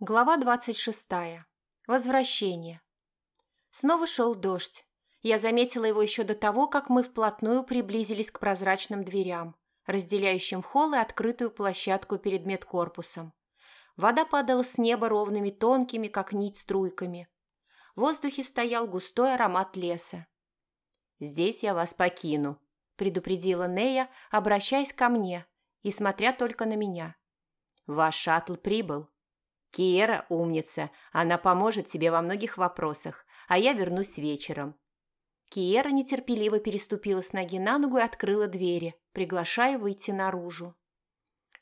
Глава 26. Возвращение. Снова шел дождь. Я заметила его еще до того, как мы вплотную приблизились к прозрачным дверям, разделяющим холл и открытую площадку перед медкорпусом. Вода падала с неба ровными тонкими, как нить, струйками. В воздухе стоял густой аромат леса. «Здесь я вас покину», – предупредила Нея, обращаясь ко мне и смотря только на меня. «Ваш шаттл прибыл». Киера умница, она поможет тебе во многих вопросах, а я вернусь вечером». Киера нетерпеливо переступила с ноги на ногу и открыла двери, приглашая выйти наружу.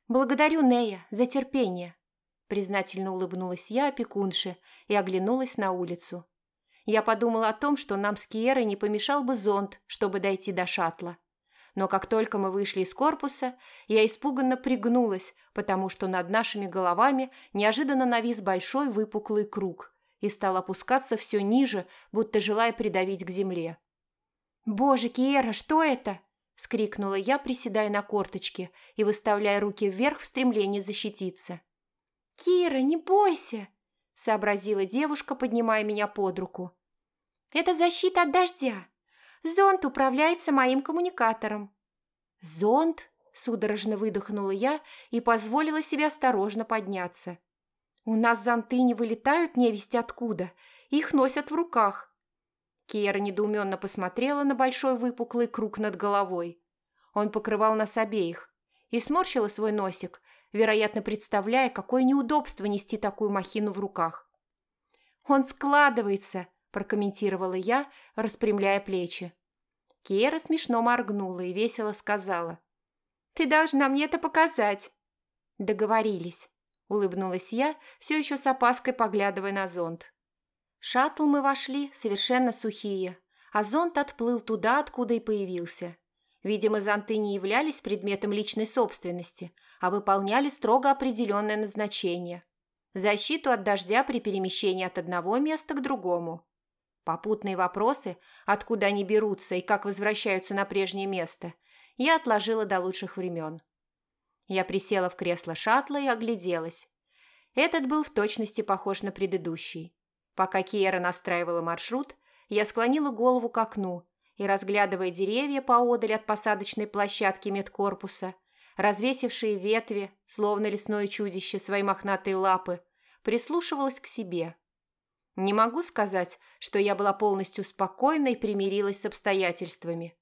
«Благодарю, Нея, за терпение», – признательно улыбнулась я опекунше и оглянулась на улицу. Я подумала о том, что нам с Киерой не помешал бы зонт, чтобы дойти до шаттла но как только мы вышли из корпуса, я испуганно пригнулась, потому что над нашими головами неожиданно навис большой выпуклый круг и стал опускаться все ниже, будто желая придавить к земле. «Боже, Киера, что это?» – вскрикнула я, приседая на корточки и выставляя руки вверх в стремлении защититься. «Кира, не бойся!» – сообразила девушка, поднимая меня под руку. «Это защита от дождя. Зонт управляется моим коммуникатором». «Зонт?» – судорожно выдохнула я и позволила себе осторожно подняться. «У нас зонты не вылетают невесть откуда, их носят в руках». Киера недоуменно посмотрела на большой выпуклый круг над головой. Он покрывал нас обеих и сморщила свой носик, вероятно, представляя, какое неудобство нести такую махину в руках. «Он складывается», прокомментировала я, распрямляя плечи. Кера смешно моргнула и весело сказала. «Ты должна мне это показать». «Договорились», – улыбнулась я, все еще с опаской поглядывая на зонт. В шаттл мы вошли совершенно сухие, а зонт отплыл туда, откуда и появился. Видимо, зонты не являлись предметом личной собственности, а выполняли строго определенное назначение – защиту от дождя при перемещении от одного места к другому. Попутные вопросы, откуда они берутся и как возвращаются на прежнее место, я отложила до лучших времен. Я присела в кресло шаттла и огляделась. Этот был в точности похож на предыдущий. Пока Киера настраивала маршрут, я склонила голову к окну и, разглядывая деревья поодаль от посадочной площадки медкорпуса, развесившие ветви, словно лесное чудище, свои мохнатые лапы, прислушивалась к себе – не могу сказать, что я была полностью спокойна и примирилась с обстоятельствами.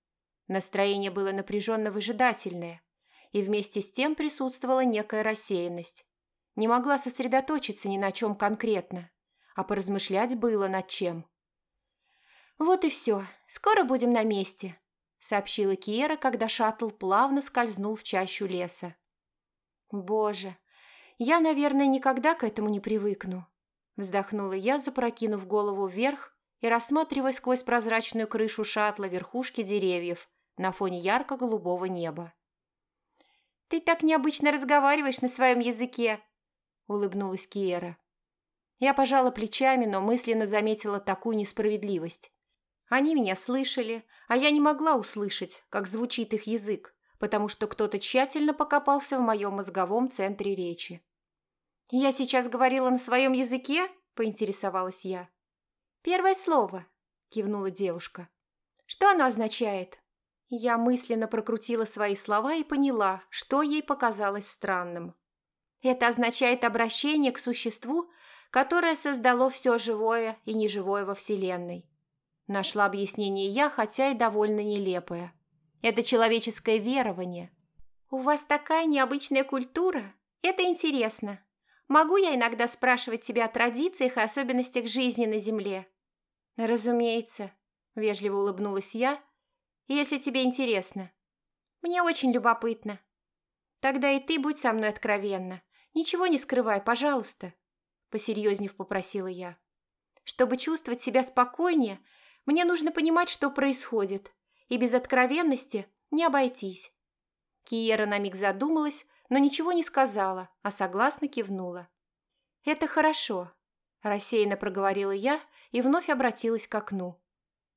Настроение было напряженно-выжидательное, и вместе с тем присутствовала некая рассеянность. Не могла сосредоточиться ни на чем конкретно, а поразмышлять было над чем. «Вот и все, скоро будем на месте», — сообщила Киера, когда шаттл плавно скользнул в чащу леса. «Боже, я, наверное, никогда к этому не привыкну», Вздохнула я, запрокинув голову вверх и рассматривая сквозь прозрачную крышу шаттла верхушки деревьев на фоне ярко-голубого неба. «Ты так необычно разговариваешь на своем языке!» – улыбнулась Киера. Я пожала плечами, но мысленно заметила такую несправедливость. Они меня слышали, а я не могла услышать, как звучит их язык, потому что кто-то тщательно покопался в моем мозговом центре речи. «Я сейчас говорила на своем языке?» – поинтересовалась я. «Первое слово», – кивнула девушка. «Что оно означает?» Я мысленно прокрутила свои слова и поняла, что ей показалось странным. Это означает обращение к существу, которое создало все живое и неживое во Вселенной. Нашла объяснение я, хотя и довольно нелепое. Это человеческое верование. «У вас такая необычная культура. Это интересно», Могу я иногда спрашивать тебя о традициях и особенностях жизни на Земле?» «Разумеется», – вежливо улыбнулась я, – «если тебе интересно». «Мне очень любопытно». «Тогда и ты будь со мной откровенна. Ничего не скрывай, пожалуйста», – посерьезнев попросила я. «Чтобы чувствовать себя спокойнее, мне нужно понимать, что происходит, и без откровенности не обойтись». Киера на миг задумалась, но ничего не сказала, а согласно кивнула. «Это хорошо», – рассеянно проговорила я и вновь обратилась к окну.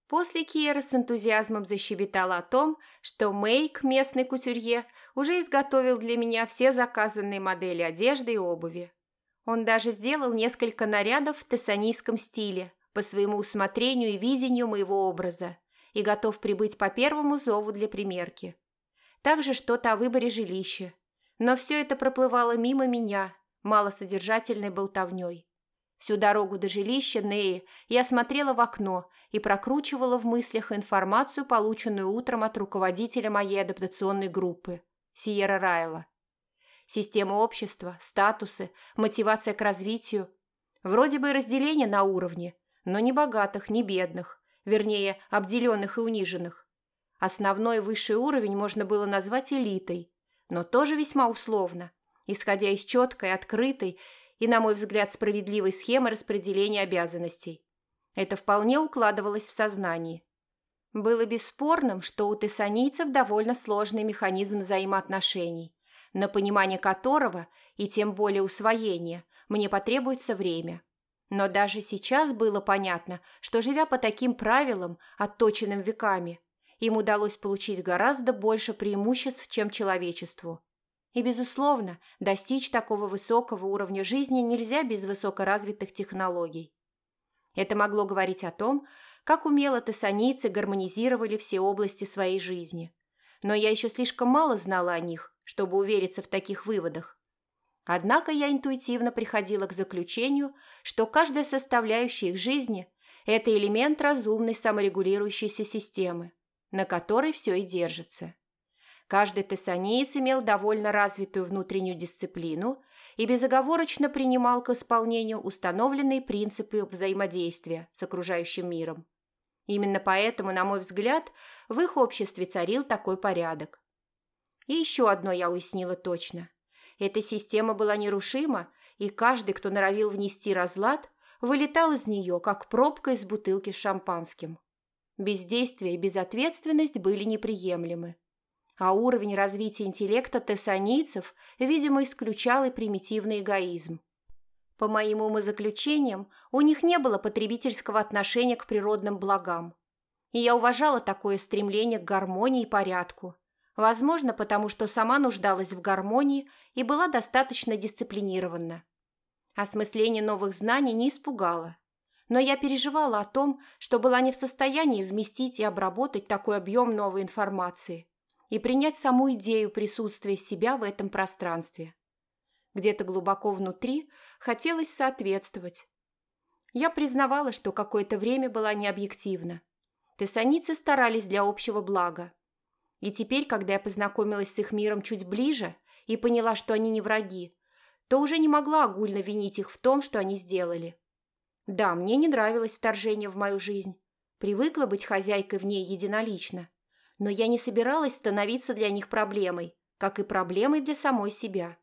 После Киера с энтузиазмом защебетала о том, что Мейк, местный кутюрье, уже изготовил для меня все заказанные модели одежды и обуви. Он даже сделал несколько нарядов в тессанийском стиле по своему усмотрению и видению моего образа и готов прибыть по первому зову для примерки. Также что-то о выборе жилища. Но все это проплывало мимо меня, малосодержательной болтовней. Всю дорогу до жилища Неи я смотрела в окно и прокручивала в мыслях информацию, полученную утром от руководителя моей адаптационной группы, Сиера Райла. Система общества, статусы, мотивация к развитию. Вроде бы разделение на уровне, но ни богатых, ни бедных, вернее, обделенных и униженных. Основной высший уровень можно было назвать элитой, но тоже весьма условно, исходя из четкой, открытой и, на мой взгляд, справедливой схемы распределения обязанностей. Это вполне укладывалось в сознании. Было бесспорным, что у тессанийцев довольно сложный механизм взаимоотношений, на понимание которого и тем более усвоение мне потребуется время. Но даже сейчас было понятно, что, живя по таким правилам, отточенным веками, им удалось получить гораздо больше преимуществ, чем человечеству. И, безусловно, достичь такого высокого уровня жизни нельзя без высокоразвитых технологий. Это могло говорить о том, как умело тессанийцы гармонизировали все области своей жизни. Но я еще слишком мало знала о них, чтобы увериться в таких выводах. Однако я интуитивно приходила к заключению, что каждая составляющая их жизни – это элемент разумной саморегулирующейся системы, на которой все и держится. Каждый тессанеец имел довольно развитую внутреннюю дисциплину и безоговорочно принимал к исполнению установленные принципы взаимодействия с окружающим миром. Именно поэтому, на мой взгляд, в их обществе царил такой порядок. И еще одно я уяснила точно. Эта система была нерушима, и каждый, кто норовил внести разлад, вылетал из нее, как пробка из бутылки с шампанским. Бездействие и безответственность были неприемлемы. А уровень развития интеллекта тессанийцев, видимо, исключал и примитивный эгоизм. По моим умозаключениям, у них не было потребительского отношения к природным благам. И я уважала такое стремление к гармонии и порядку – Возможно, потому что сама нуждалась в гармонии и была достаточно дисциплинирована. Осмысление новых знаний не испугало. Но я переживала о том, что была не в состоянии вместить и обработать такой объем новой информации и принять саму идею присутствия себя в этом пространстве. Где-то глубоко внутри хотелось соответствовать. Я признавала, что какое-то время была необъективна. Тессаницы старались для общего блага, и теперь, когда я познакомилась с их миром чуть ближе и поняла, что они не враги, то уже не могла огульно винить их в том, что они сделали. Да, мне не нравилось вторжение в мою жизнь. Привыкла быть хозяйкой в ней единолично. Но я не собиралась становиться для них проблемой, как и проблемой для самой себя.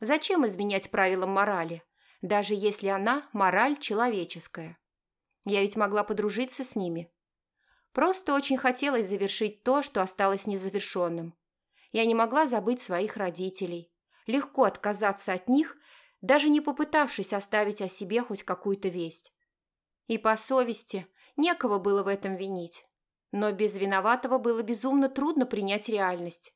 Зачем изменять правилам морали, даже если она мораль человеческая? Я ведь могла подружиться с ними, Просто очень хотелось завершить то, что осталось незавершенным. Я не могла забыть своих родителей. Легко отказаться от них, даже не попытавшись оставить о себе хоть какую-то весть. И по совести некого было в этом винить. Но без виноватого было безумно трудно принять реальность.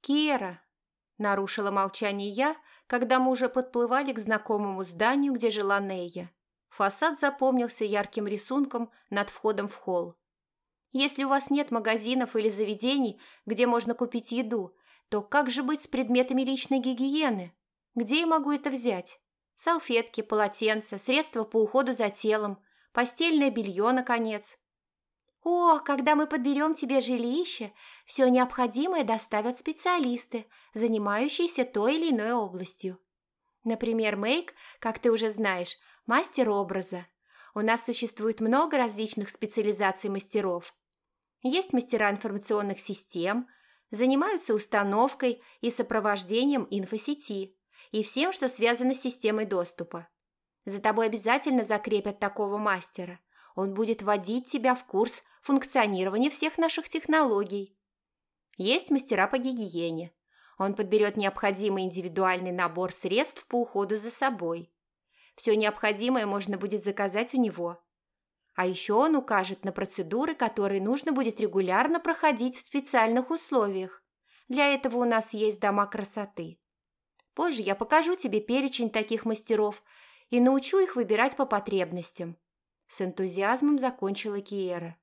«Кера!» – нарушила молчание я, когда мы уже подплывали к знакомому зданию, где жила Нея. Фасад запомнился ярким рисунком над входом в холл. Если у вас нет магазинов или заведений, где можно купить еду, то как же быть с предметами личной гигиены? Где я могу это взять? Салфетки, полотенца, средства по уходу за телом, постельное белье, наконец. О, когда мы подберем тебе жилище, все необходимое доставят специалисты, занимающиеся той или иной областью. Например, Мейк, как ты уже знаешь, мастер образа. У нас существует много различных специализаций мастеров. Есть мастера информационных систем, занимаются установкой и сопровождением инфосети и всем, что связано с системой доступа. За тобой обязательно закрепят такого мастера. Он будет вводить тебя в курс функционирования всех наших технологий. Есть мастера по гигиене. Он подберет необходимый индивидуальный набор средств по уходу за собой. Все необходимое можно будет заказать у него. А еще он укажет на процедуры, которые нужно будет регулярно проходить в специальных условиях. Для этого у нас есть дома красоты. Позже я покажу тебе перечень таких мастеров и научу их выбирать по потребностям. С энтузиазмом закончила Киера.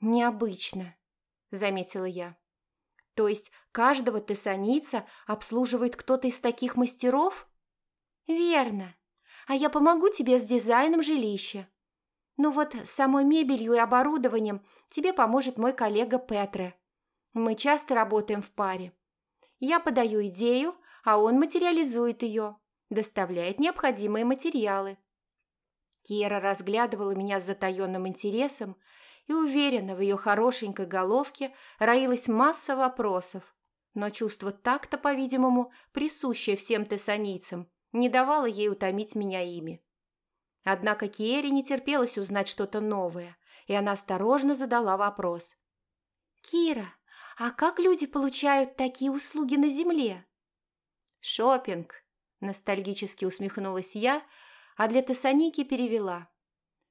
«Необычно», — заметила я. «То есть каждого тессаница обслуживает кто-то из таких мастеров?» «Верно. А я помогу тебе с дизайном жилища. Ну вот с самой мебелью и оборудованием тебе поможет мой коллега Петре. Мы часто работаем в паре. Я подаю идею, а он материализует ее, доставляет необходимые материалы. Кира разглядывала меня с затаенным интересом, и уверенно в ее хорошенькой головке роилась масса вопросов. Но чувство такта, по-видимому, присущее всем тессанийцам, не давало ей утомить меня ими. Однако Киере не терпелось узнать что-то новое, и она осторожно задала вопрос. «Кира, а как люди получают такие услуги на земле?» Шопинг, ностальгически усмехнулась я, а для Тессаники перевела.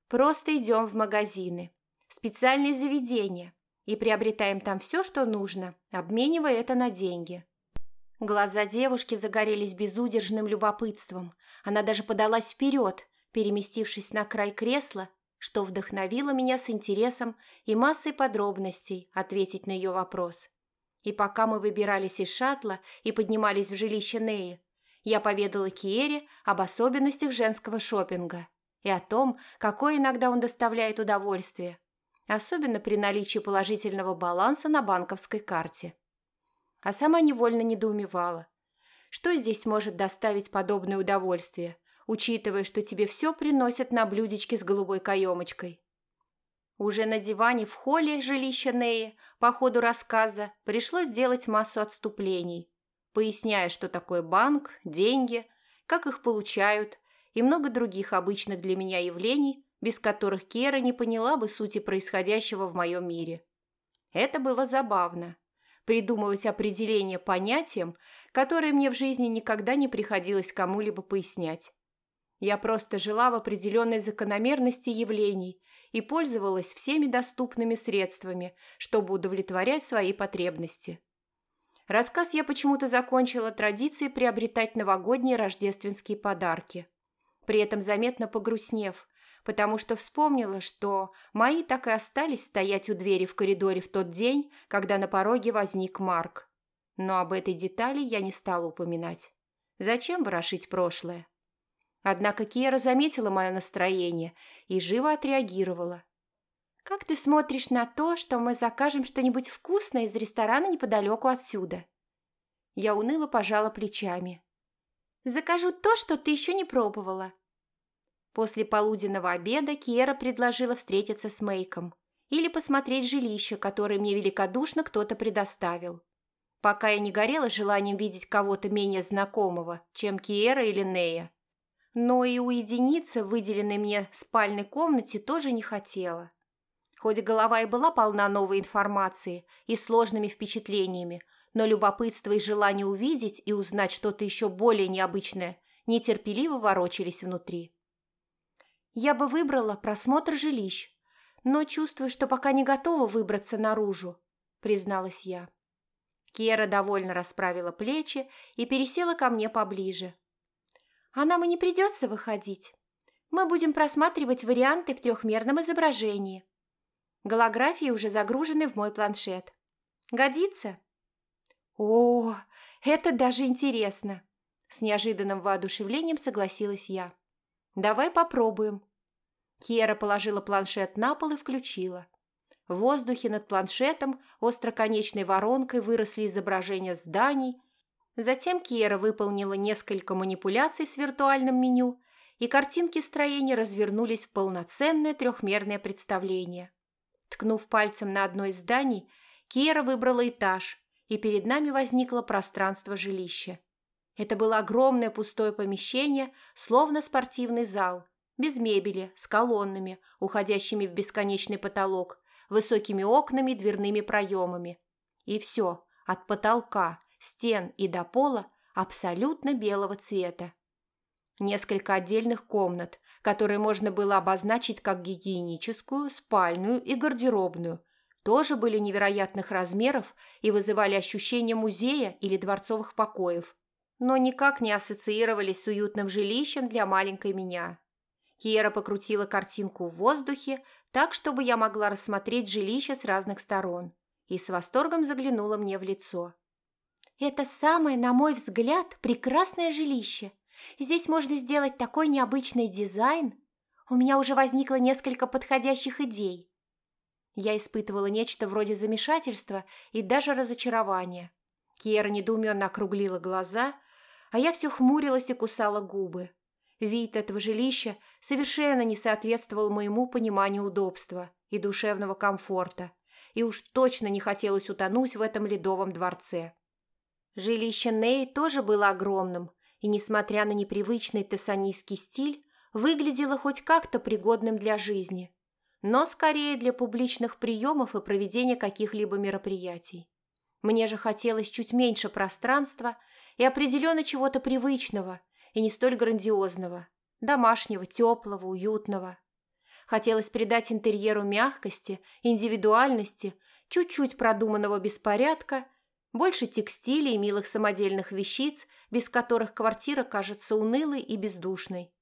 «Просто идем в магазины, специальные заведения, и приобретаем там все, что нужно, обменивая это на деньги». Глаза девушки загорелись безудержным любопытством. Она даже подалась вперед, переместившись на край кресла, что вдохновило меня с интересом и массой подробностей ответить на ее вопрос. И пока мы выбирались из шаттла и поднимались в жилище Неи, я поведала Киере об особенностях женского шопинга и о том, какое иногда он доставляет удовольствие, особенно при наличии положительного баланса на банковской карте. А сама невольно недоумевала, что здесь может доставить подобное удовольствие, учитывая, что тебе все приносят на блюдечке с голубой каемочкой. Уже на диване в холле жилища Неи по ходу рассказа пришлось делать массу отступлений, поясняя, что такое банк, деньги, как их получают и много других обычных для меня явлений, без которых Кера не поняла бы сути происходящего в моем мире. Это было забавно – придумывать определение понятиям, которые мне в жизни никогда не приходилось кому-либо пояснять. Я просто жила в определенной закономерности явлений и пользовалась всеми доступными средствами, чтобы удовлетворять свои потребности. Рассказ я почему-то закончила традицией приобретать новогодние рождественские подарки. При этом заметно погрустнев, потому что вспомнила, что мои так и остались стоять у двери в коридоре в тот день, когда на пороге возник Марк. Но об этой детали я не стала упоминать. Зачем ворошить прошлое? Однако Кира заметила мое настроение и живо отреагировала. «Как ты смотришь на то, что мы закажем что-нибудь вкусное из ресторана неподалеку отсюда?» Я уныло пожала плечами. «Закажу то, что ты еще не пробовала». После полуденного обеда Киера предложила встретиться с Мейком или посмотреть жилище, которое мне великодушно кто-то предоставил. Пока я не горела желанием видеть кого-то менее знакомого, чем Киера или Нея, но и уединиться в выделенной мне спальной комнате тоже не хотела. Хоть голова и была полна новой информации и сложными впечатлениями, но любопытство и желание увидеть и узнать что-то еще более необычное нетерпеливо ворочались внутри. Я бы выбрала просмотр жилищ, но чувствую, что пока не готова выбраться наружу, призналась я. Кера довольно расправила плечи и пересела ко мне поближе, а нам и не придется выходить. Мы будем просматривать варианты в трехмерном изображении. Голографии уже загружены в мой планшет. Годится? О, это даже интересно. С неожиданным воодушевлением согласилась я. Давай попробуем. Кера положила планшет на пол и включила. В воздухе над планшетом остроконечной воронкой выросли изображения зданий, Затем Киера выполнила несколько манипуляций с виртуальным меню, и картинки строения развернулись в полноценное трехмерное представление. Ткнув пальцем на одно из зданий, Киера выбрала этаж, и перед нами возникло пространство жилища. Это было огромное пустое помещение, словно спортивный зал, без мебели, с колоннами, уходящими в бесконечный потолок, высокими окнами, дверными проемами. И все, от потолка – стен и до пола абсолютно белого цвета. Несколько отдельных комнат, которые можно было обозначить как гигиеническую, спальную и гардеробную, тоже были невероятных размеров и вызывали ощущение музея или дворцовых покоев. но никак не ассоциировались с уютным жилищем для маленькой меня. Киера покрутила картинку в воздухе так, чтобы я могла рассмотреть жилище с разных сторон, и с восторгом заглянула мне в лицо. «Это самое, на мой взгляд, прекрасное жилище. Здесь можно сделать такой необычный дизайн. У меня уже возникло несколько подходящих идей». Я испытывала нечто вроде замешательства и даже разочарования. Киера недоуменно округлила глаза, а я все хмурилась и кусала губы. Вид этого жилища совершенно не соответствовал моему пониманию удобства и душевного комфорта, и уж точно не хотелось утонуть в этом ледовом дворце. Жилище Ней тоже было огромным, и, несмотря на непривычный тессанийский стиль, выглядело хоть как-то пригодным для жизни, но скорее для публичных приемов и проведения каких-либо мероприятий. Мне же хотелось чуть меньше пространства и определенно чего-то привычного – и не столь грандиозного, домашнего, теплого, уютного. Хотелось придать интерьеру мягкости, индивидуальности, чуть-чуть продуманного беспорядка, больше текстилей и милых самодельных вещиц, без которых квартира кажется унылой и бездушной.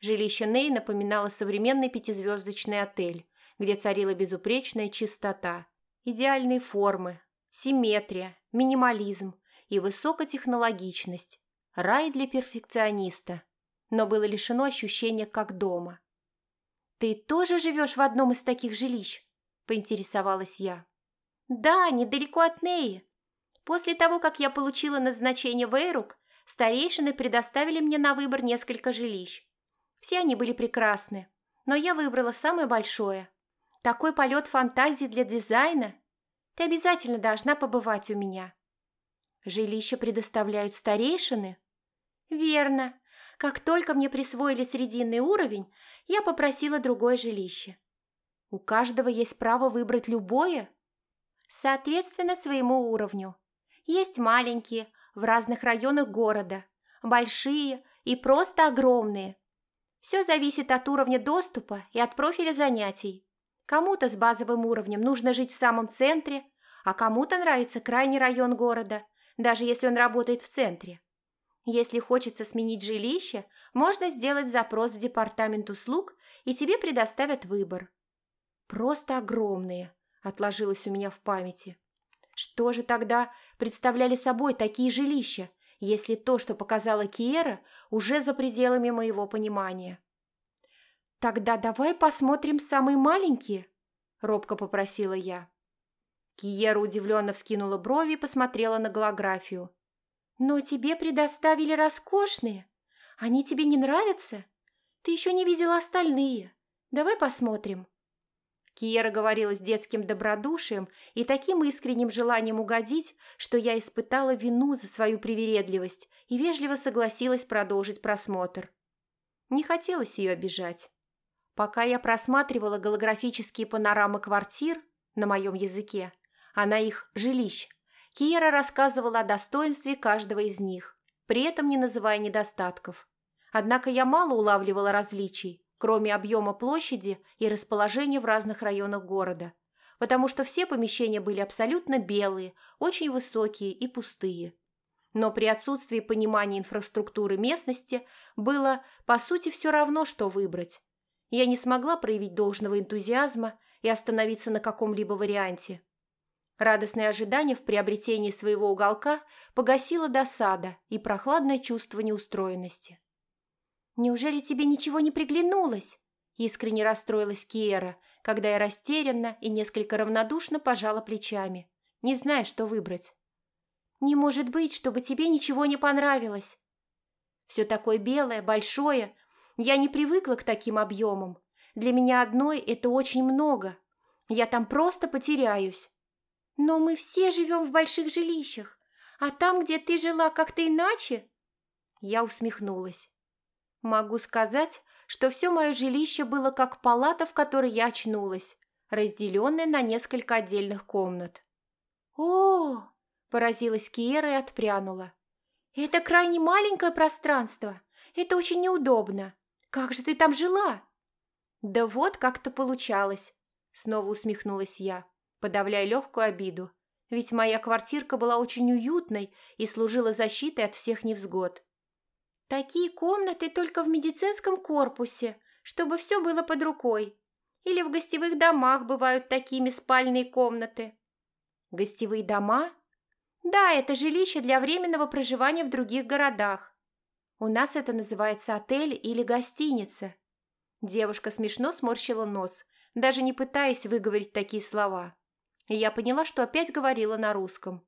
Жилище Ней напоминало современный пятизвездочный отель, где царила безупречная чистота, идеальные формы, симметрия, минимализм и высокотехнологичность, Рай для перфекциониста, но было лишено ощущения как дома. «Ты тоже живешь в одном из таких жилищ?» – поинтересовалась я. «Да, недалеко от Неи. После того, как я получила назначение в Эйрук, старейшины предоставили мне на выбор несколько жилищ. Все они были прекрасны, но я выбрала самое большое. Такой полет фантазии для дизайна. Ты обязательно должна побывать у меня». Жилища предоставляют старейшины? Верно. Как только мне присвоили срединный уровень, я попросила другое жилище. У каждого есть право выбрать любое, соответственно своему уровню. Есть маленькие, в разных районах города, большие и просто огромные. Все зависит от уровня доступа и от профиля занятий. Кому-то с базовым уровнем нужно жить в самом центре, а кому-то нравится крайний район города – даже если он работает в центре. Если хочется сменить жилище, можно сделать запрос в департамент услуг, и тебе предоставят выбор. Просто огромные, отложилось у меня в памяти. Что же тогда представляли собой такие жилища, если то, что показала Киера, уже за пределами моего понимания? «Тогда давай посмотрим самые маленькие», – робко попросила я. Киера удивленно вскинула брови и посмотрела на голографию. «Но тебе предоставили роскошные. Они тебе не нравятся? Ты еще не видела остальные. Давай посмотрим». Киера говорила с детским добродушием и таким искренним желанием угодить, что я испытала вину за свою привередливость и вежливо согласилась продолжить просмотр. Не хотелось ее обижать. Пока я просматривала голографические панорамы квартир на моем языке, а на их жилищ, Киера рассказывала о достоинстве каждого из них, при этом не называя недостатков. Однако я мало улавливала различий, кроме объема площади и расположения в разных районах города, потому что все помещения были абсолютно белые, очень высокие и пустые. Но при отсутствии понимания инфраструктуры местности было, по сути, все равно, что выбрать. Я не смогла проявить должного энтузиазма и остановиться на каком-либо варианте. Радостное ожидание в приобретении своего уголка погасило досада и прохладное чувство неустроенности. «Неужели тебе ничего не приглянулось?» Искренне расстроилась Киера, когда я растерянно и несколько равнодушно пожала плечами, не зная, что выбрать. «Не может быть, чтобы тебе ничего не понравилось!» «Все такое белое, большое. Я не привыкла к таким объемам. Для меня одной это очень много. Я там просто потеряюсь». «Но мы все живем в больших жилищах, а там, где ты жила, как-то иначе?» Я усмехнулась. «Могу сказать, что все мое жилище было как палата, в которой я очнулась, разделенная на несколько отдельных комнат». «О!» – поразилась Киера и отпрянула. «Это крайне маленькое пространство. Это очень неудобно. Как же ты там жила?» «Да вот как-то получалось», – снова усмехнулась я подавляя легкую обиду. ведь моя квартирка была очень уютной и служила защитой от всех невзгод. Такие комнаты только в медицинском корпусе, чтобы все было под рукой. Или в гостевых домах бывают такими спальные комнаты. Гостевые дома? Да, это жилище для временного проживания в других городах. У нас это называется отель или гостиница. Девушка смешно сморщила нос, даже не пытаясь выговорить такие слова. И я поняла, что опять говорила на русском.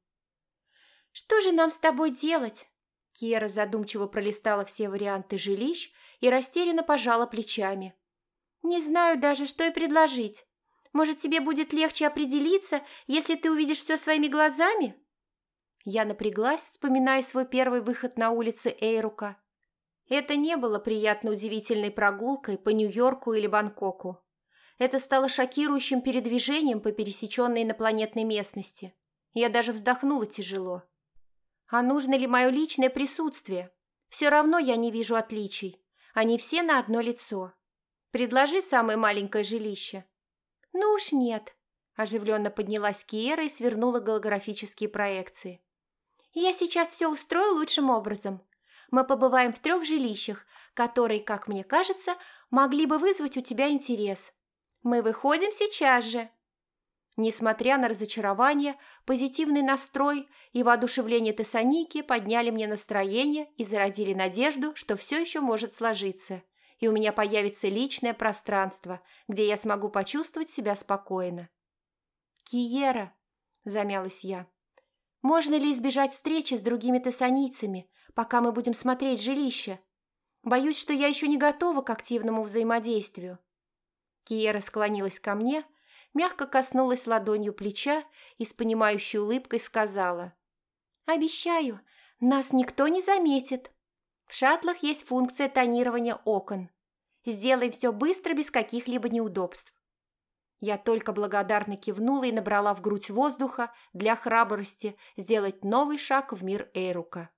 «Что же нам с тобой делать?» Кера задумчиво пролистала все варианты жилищ и растерянно пожала плечами. «Не знаю даже, что и предложить. Может, тебе будет легче определиться, если ты увидишь все своими глазами?» Я напряглась, вспоминая свой первый выход на улице Эйрука. Это не было приятно удивительной прогулкой по Нью-Йорку или Бангкоку. Это стало шокирующим передвижением по пересеченной инопланетной местности. Я даже вздохнула тяжело. А нужно ли мое личное присутствие? Все равно я не вижу отличий. Они все на одно лицо. Предложи самое маленькое жилище. Ну уж нет. Оживленно поднялась Киера и свернула голографические проекции. Я сейчас все устрою лучшим образом. Мы побываем в трех жилищах, которые, как мне кажется, могли бы вызвать у тебя интерес. Мы выходим сейчас же!» Несмотря на разочарование, позитивный настрой и воодушевление Тессаники подняли мне настроение и зародили надежду, что все еще может сложиться, и у меня появится личное пространство, где я смогу почувствовать себя спокойно. «Киера», – замялась я, – «можно ли избежать встречи с другими тессаницами, пока мы будем смотреть жилище? Боюсь, что я еще не готова к активному взаимодействию». Киера склонилась ко мне, мягко коснулась ладонью плеча и с понимающей улыбкой сказала. «Обещаю, нас никто не заметит. В шаттлах есть функция тонирования окон. Сделай все быстро, без каких-либо неудобств». Я только благодарно кивнула и набрала в грудь воздуха для храбрости сделать новый шаг в мир Эйрука.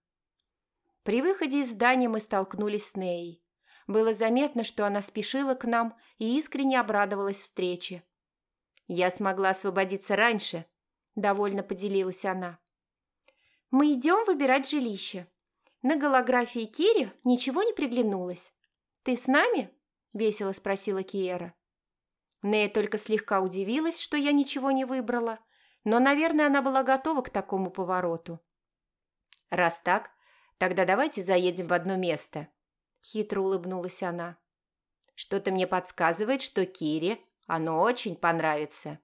При выходе из здания мы столкнулись с Неей. Было заметно, что она спешила к нам и искренне обрадовалась встрече. «Я смогла освободиться раньше», – довольно поделилась она. «Мы идем выбирать жилище. На голографии Кири ничего не приглянулось. Ты с нами?» – весело спросила Киера. Нея только слегка удивилась, что я ничего не выбрала, но, наверное, она была готова к такому повороту. «Раз так, тогда давайте заедем в одно место», Хитро улыбнулась она. «Что-то мне подсказывает, что Кире оно очень понравится».